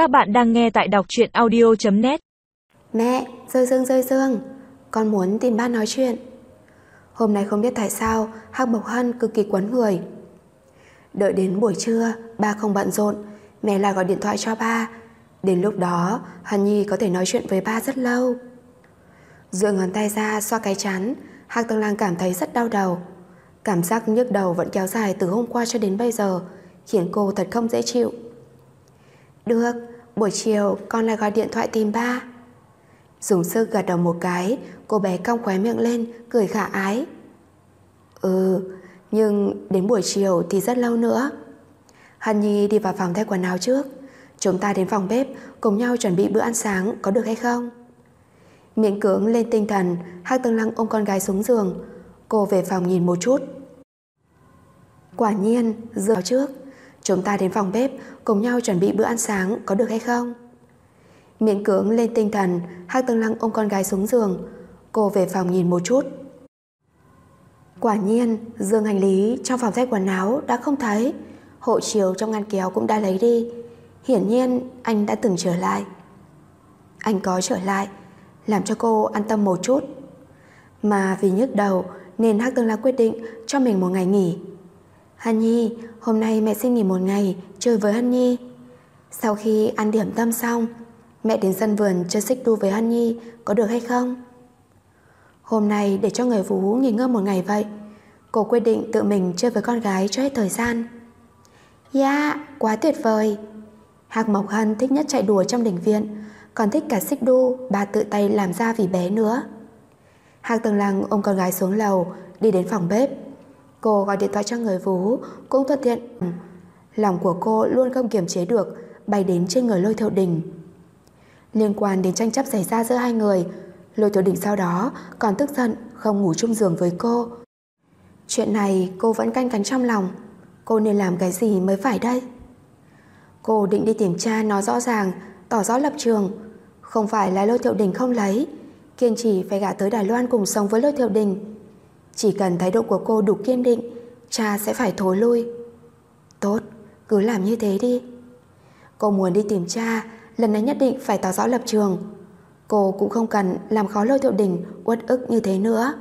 Các bạn đang nghe tại đọc truyện audio.net Mẹ, rơi dương rơi dương Con muốn tìm ba nói chuyện. Hôm nay không biết tại sao Hắc bộc Hân cực kỳ quấn người. Đợi đến buổi trưa Ba không bận rộn Mẹ lại gọi điện thoại cho ba. Đến lúc đó Hân Nhi có thể nói chuyện với ba rất lâu. Dựa ngón tay ra xoa cái chán Hắc Tương Lang cảm thấy rất đau đầu. Cảm giác nhức đầu vẫn kéo dài từ hôm qua cho đến bây giờ Khiến cô thật không dễ chịu. Được, Buổi chiều con lại gọi điện thoại tìm ba. Dùng sức gật đầu một cái, Cô bé cong khóe miệng lên, Cười khả ái. Ừ Nhưng đến buổi chiều thì rất lâu nữa. Hân Nhi đi vào phòng thay quần áo trước. Chúng ta đến phòng bếp, Cùng nhau chuẩn bị bữa ăn sáng, có được hay không? Miễn cưỡng lên tinh thần, Hắc Tương Lăng ôm con gái xuống giường. Cô về phòng nhìn một chút. Quả nhiên, Dựa trước. Chúng ta đến phòng bếp, Cùng nhau chuẩn bị bữa ăn sáng, có được hay không? Miễn cưỡng lên tinh thần, Hắc Tương Lăng ôm con gái xuống giường. Cô về phòng nhìn một chút. Quả nhiên, Dương hành lý trong phòng thay quần áo Đã không thấy. Hộ chiếu trong ngăn kéo cũng đã lấy đi. Hiển nhiên, anh đã từng trở lại. Anh có trở lại, Làm cho cô an tâm một chút. Mà vì nhức đầu, Nên Hắc Tương Lăng quyết định cho mình một ngày nghỉ. Hân Nhi Hôm nay mẹ xin nghỉ một ngày Chơi với Hân Nhi. Sau khi ăn điểm tâm xong Mẹ đến sân vườn chơi xích đu với Hân Nhi Có được hay không? Hôm nay để cho người vú nghỉ ngơi một ngày vậy Cô quyết định tự mình chơi với con gái cho hết thời gian. Yeah, quá tuyệt vời. Hạc Mộc Hân thích nhất chạy đùa trong đình viện Còn thích cả xích đu Bà tự tay làm ra vì bé nữa. Hạc Tường Lăng ôm con gái xuống lầu Đi đến phòng bếp. Cô gọi điện thoại cho người vú, Cũng thuận tiện. Lòng của cô luôn không kiềm chế được Bay đến trên người lôi thiệu đình. Liên quan đến tranh chấp xảy ra giữa hai người Lôi thiệu đình sau đó Còn tức giận không ngủ chung giường với cô. Chuyện này cô vẫn canh cánh trong lòng Cô nên làm cái gì mới phải đây? Cô định đi tìm cha nói rõ ràng Tỏ rõ lập trường. Không phải là lôi thiệu đình không lấy Kiên trì phải gả tới Đài Loan cùng sống với lôi thiệu đình. Chỉ cần thái độ của cô đủ kiên định Cha sẽ phải thối lui. Tốt, cứ làm như thế đi. Cô muốn đi tìm cha Lần này nhất định phải tỏ rõ lập trường. Cô cũng không cần làm khó lôi thiệu đình Uất ức như thế nữa.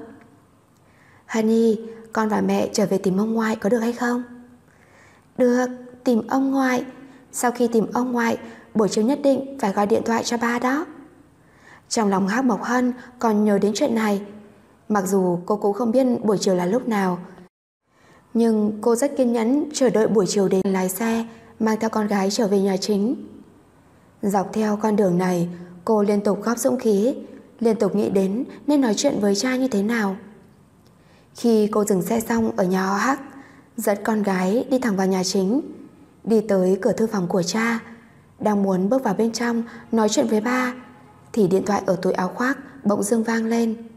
Honey Con và mẹ trở về tìm ông ngoại có được hay không? Được Tìm ông ngoại. Sau khi tìm ông ngoại Buổi chiều nhất định phải gọi điện thoại cho ba đó. Trong lòng Hắc Mộc Hân Còn nhớ đến chuyện này Mặc dù cô cũng không biết buổi chiều là lúc nào, Nhưng cô rất kiên nhẫn Chờ đợi buổi chiều đến lái xe, Mang theo con gái trở về nhà chính. Dọc theo con đường này, Cô liên tục góp dũng khí, Liên tục nghĩ đến nên nói chuyện với cha như thế nào. Khi cô dừng xe xong ở nhà họ Hắc, Dẫn con gái đi thẳng vào nhà chính, Đi tới cửa thư phòng của cha, Đang muốn bước vào bên trong Nói chuyện với ba, Thì điện thoại ở túi áo khoác Bỗng dưng vang lên.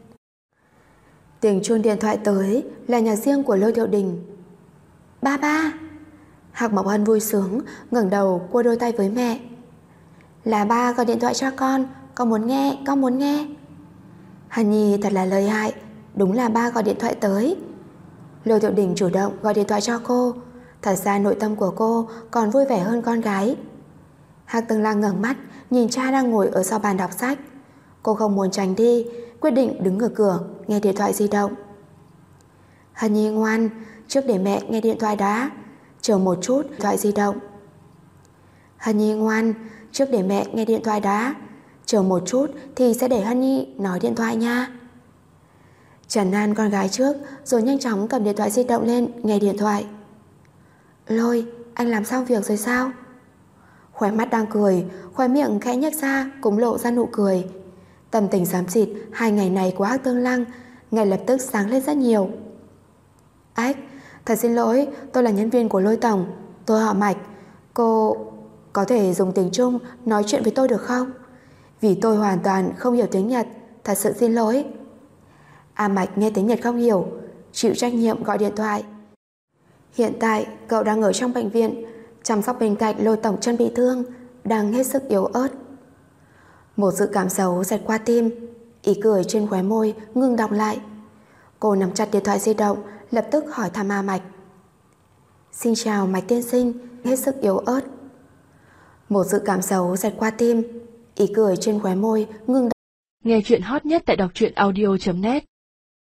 Tiếng chuông điện thoại tới Là nhà riêng của Lôi Thiệu Đình. Ba ba. Hạc Mộc Hân vui sướng ngẩng đầu cua đôi tay với mẹ. Là ba gọi điện thoại cho con. Con muốn nghe, con muốn nghe. Hân Nhi thật là lợi hại. Đúng là ba gọi điện thoại tới. Lôi Thiệu Đình chủ động gọi điện thoại cho cô. Thật ra nội tâm của cô Còn vui vẻ hơn con gái. Hạc Từng Lang ngẩng mắt Nhìn cha đang ngồi ở sau bàn đọc sách. Cô không muốn tránh đi Quyết định đứng ở cửa, nghe điện thoại di động. Hân Nhi ngoan, Trước để mẹ nghe điện thoại đã, Chờ một chút, điện thoại di động. Hân Nhi ngoan, Trước để mẹ nghe điện thoại đã, Chờ một chút thì sẽ để Hân Nhi nói điện thoại nha. Trần An, con gái trước, Rồi nhanh chóng cầm điện thoại di động lên, Nghe điện thoại. Lôi, anh làm xong việc rồi sao? Khóe mắt đang cười, Khóe miệng khẽ nhếch ra, Cũng lộ ra nụ cười. Tâm tình xám xịt, hai ngày này của Hắc Tương Lăng, Ngay lập tức sáng lên rất nhiều. Ách, Thật xin lỗi, tôi là nhân viên của lôi tổng. Tôi họ Mạch. Cô có thể dùng tiếng Trung nói chuyện với tôi được không? Vì tôi hoàn toàn không hiểu tiếng Nhật, Thật sự xin lỗi. A Mạch nghe tiếng Nhật không hiểu, Chịu trách nhiệm gọi điện thoại. Hiện tại, cậu đang ở trong bệnh viện, Chăm sóc bên cạnh lôi tổng chân bị thương, Đang hết sức yếu ớt. Một sự cảm xấu xẹt qua tim. Ý cười trên khóe môi ngưng đọng lại. Cô nắm chặt điện thoại di động, Lập tức hỏi thăm A Mạch. Xin chào, Mạch tiên sinh, Hết sức yếu ớt. Một dự cảm xấu xẹt qua tim. Ý cười trên khóe môi ngưng Nghe chuyện hot nhất tại đọc truyện audio.net